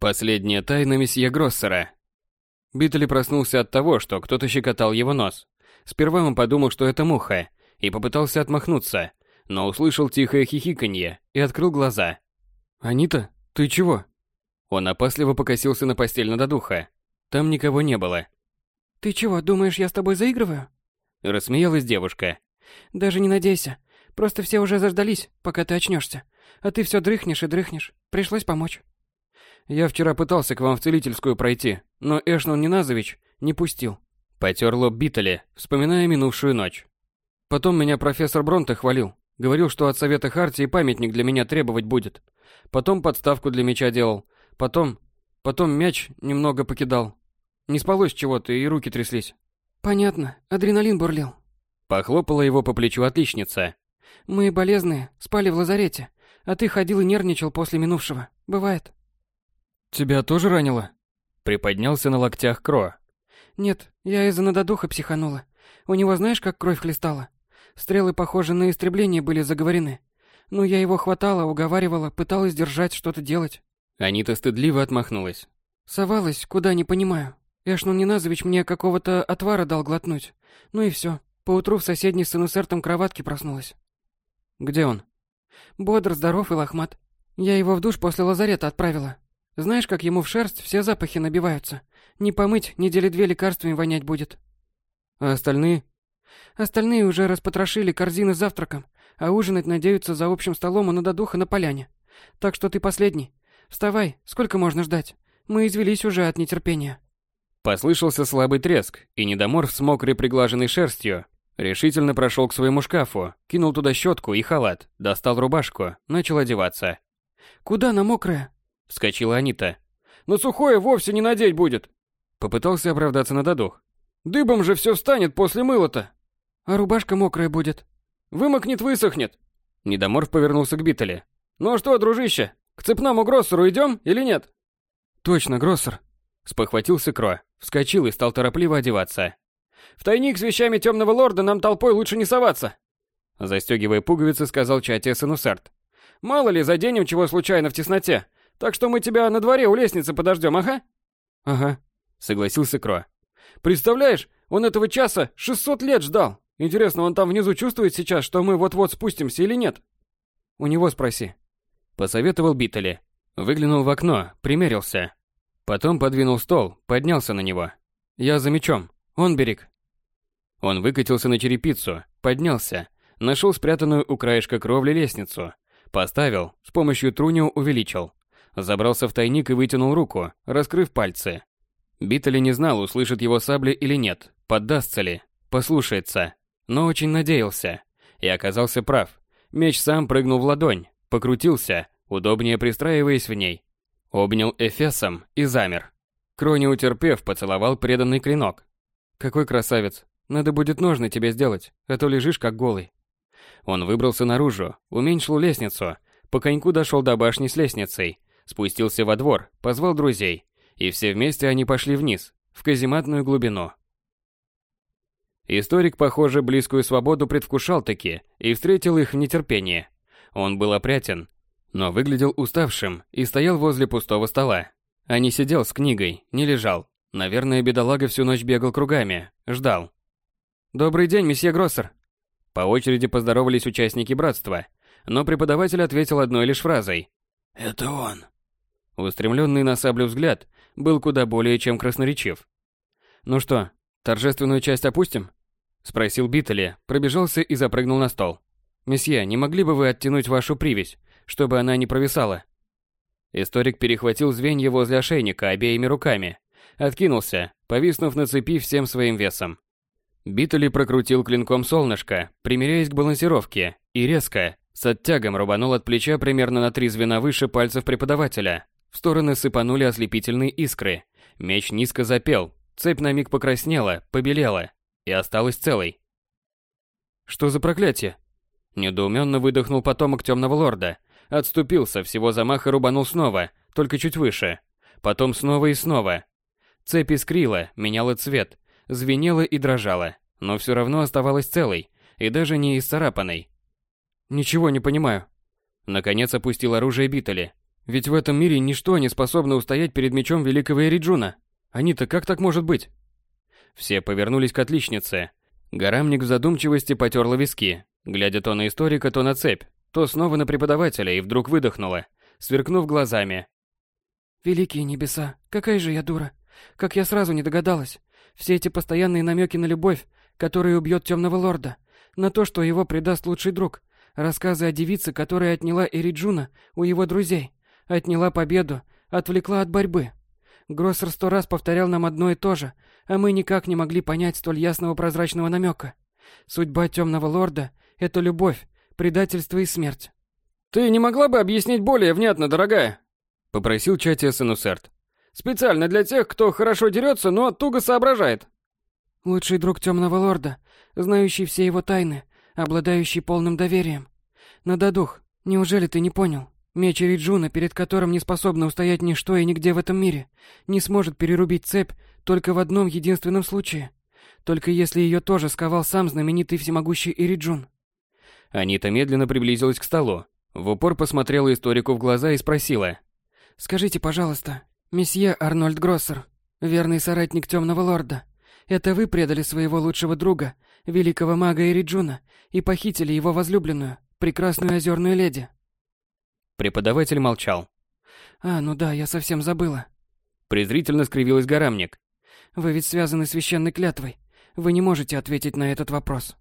Последняя тайна месье Гроссера. Биттли проснулся от того, что кто-то щекотал его нос. Сперва он подумал, что это муха, и попытался отмахнуться, но услышал тихое хихиканье и открыл глаза. «Анита, ты чего?» Он опасливо покосился на постель над духа. Там никого не было. «Ты чего, думаешь, я с тобой заигрываю?» Рассмеялась девушка. «Даже не надейся. Просто все уже заждались, пока ты очнешься. А ты все дрыхнешь и дрыхнешь. Пришлось помочь». Я вчера пытался к вам в целительскую пройти, но Эшнон Неназович не пустил. Потер лоб Биттеле, вспоминая минувшую ночь. Потом меня профессор Бронте хвалил. Говорил, что от совета Хартии памятник для меня требовать будет. Потом подставку для мяча делал. Потом... Потом мяч немного покидал. Не спалось чего-то, и руки тряслись. Понятно, адреналин бурлил. Похлопала его по плечу отличница. Мы болезные, спали в лазарете. А ты ходил и нервничал после минувшего. Бывает. «Тебя тоже ранило?» Приподнялся на локтях Кро. «Нет, я из-за надодуха психанула. У него знаешь, как кровь хлестала? Стрелы, похожие на истребление, были заговорены. Ну, я его хватала, уговаривала, пыталась держать, что-то делать». Анита стыдливо отмахнулась. «Совалась, куда не понимаю. Эшнун Неназович мне какого-то отвара дал глотнуть. Ну и все. Поутру в соседней с инусертом кроватке проснулась». «Где он?» «Бодр, здоров и лохмат. Я его в душ после лазарета отправила. Знаешь, как ему в шерсть все запахи набиваются. Не помыть, недели две лекарствами вонять будет. А остальные? Остальные уже распотрошили корзины с завтраком, а ужинать надеются за общим столом у надодуха на поляне. Так что ты последний. Вставай, сколько можно ждать? Мы извелись уже от нетерпения. Послышался слабый треск, и недоморф с мокрой приглаженной шерстью решительно прошел к своему шкафу, кинул туда щетку и халат, достал рубашку, начал одеваться. «Куда на мокрое?» Вскочила Анита. «На сухое вовсе не надеть будет!» Попытался оправдаться на додух. «Дыбом же все встанет после мыла-то!» «А рубашка мокрая будет!» «Вымокнет, высохнет!» Недоморф повернулся к Битали. «Ну что, дружище, к цепному Гроссеру идем или нет?» «Точно, Гроссер!» Спохватился Кро, вскочил и стал торопливо одеваться. «В тайник с вещами темного лорда нам толпой лучше не соваться!» Застегивая пуговицы, сказал Чати Сенусарт. «Мало ли, заденем чего случайно в тесноте, так что мы тебя на дворе у лестницы подождем, ага?» «Ага», — согласился Кро. «Представляешь, он этого часа 600 лет ждал. Интересно, он там внизу чувствует сейчас, что мы вот-вот спустимся или нет?» «У него спроси», — посоветовал Биттели. Выглянул в окно, примерился. Потом подвинул стол, поднялся на него. «Я за мечом. Он берег». Он выкатился на черепицу, поднялся, нашел спрятанную у краешка кровли лестницу, поставил, с помощью трунио увеличил. Забрался в тайник и вытянул руку, раскрыв пальцы. Биттели не знал, услышит его сабли или нет, поддастся ли, послушается. Но очень надеялся. И оказался прав. Меч сам прыгнул в ладонь, покрутился, удобнее пристраиваясь в ней. Обнял Эфесом и замер. Крони утерпев, поцеловал преданный клинок. «Какой красавец! Надо будет ножны тебе сделать, а то лежишь как голый». Он выбрался наружу, уменьшил лестницу, по коньку дошел до башни с лестницей, спустился во двор, позвал друзей, и все вместе они пошли вниз, в казематную глубину. Историк, похоже, близкую свободу предвкушал таки и встретил их в нетерпении. Он был опрятен, но выглядел уставшим и стоял возле пустого стола. А не сидел с книгой, не лежал. Наверное, бедолага всю ночь бегал кругами, ждал. «Добрый день, месье Гроссер!» По очереди поздоровались участники братства, но преподаватель ответил одной лишь фразой. «Это он!» Устремленный на саблю взгляд был куда более чем красноречив. «Ну что, торжественную часть опустим?» Спросил Биттели, пробежался и запрыгнул на стол. «Месье, не могли бы вы оттянуть вашу привязь, чтобы она не провисала?» Историк перехватил звенья возле ошейника обеими руками, откинулся, повиснув на цепи всем своим весом. Биттели прокрутил клинком солнышко, примиряясь к балансировке, и резко, с оттягом рубанул от плеча примерно на три звена выше пальцев преподавателя, в стороны сыпанули ослепительные искры. Меч низко запел, цепь на миг покраснела, побелела и осталась целой. «Что за проклятие?» Недоуменно выдохнул потомок темного лорда. Отступился, всего замаха рубанул снова, только чуть выше. Потом снова и снова. Цепь искрила, меняла цвет, звенела и дрожала, но все равно оставалась целой и даже не исцарапанной. «Ничего не понимаю». Наконец опустил оружие Битали. Ведь в этом мире ничто не способно устоять перед мечом великого Эриджуна. Они-то как так может быть? Все повернулись к отличнице. Гарамник в задумчивости потерла виски, глядя то на историка, то на цепь, то снова на преподавателя, и вдруг выдохнула, сверкнув глазами. «Великие небеса, какая же я дура! Как я сразу не догадалась! Все эти постоянные намеки на любовь, которая убьет темного лорда, на то, что его предаст лучший друг, рассказы о девице, которая отняла Эриджуна у его друзей, отняла победу, отвлекла от борьбы. Гроссер сто раз повторял нам одно и то же, а мы никак не могли понять столь ясного прозрачного намека. Судьба темного лорда — это любовь, предательство и смерть. «Ты не могла бы объяснить более внятно, дорогая?» — попросил Чатия Сенусерт. Специально для тех, кто хорошо дерется, но туго соображает. Лучший друг темного лорда, знающий все его тайны, обладающий полным доверием. Нададух, неужели ты не понял? Меч Эриджуна, перед которым не способно устоять ничто и нигде в этом мире, не сможет перерубить цепь только в одном единственном случае. Только если ее тоже сковал сам знаменитый всемогущий Эриджун. Анита медленно приблизилась к столу, в упор посмотрела историку в глаза и спросила. «Скажите, пожалуйста, «Месье Арнольд Гроссер, верный соратник Темного Лорда, это вы предали своего лучшего друга, великого мага Эриджуна, и похитили его возлюбленную, прекрасную озерную леди». Преподаватель молчал. «А, ну да, я совсем забыла». Презрительно скривилась горамник. «Вы ведь связаны священной клятвой. Вы не можете ответить на этот вопрос».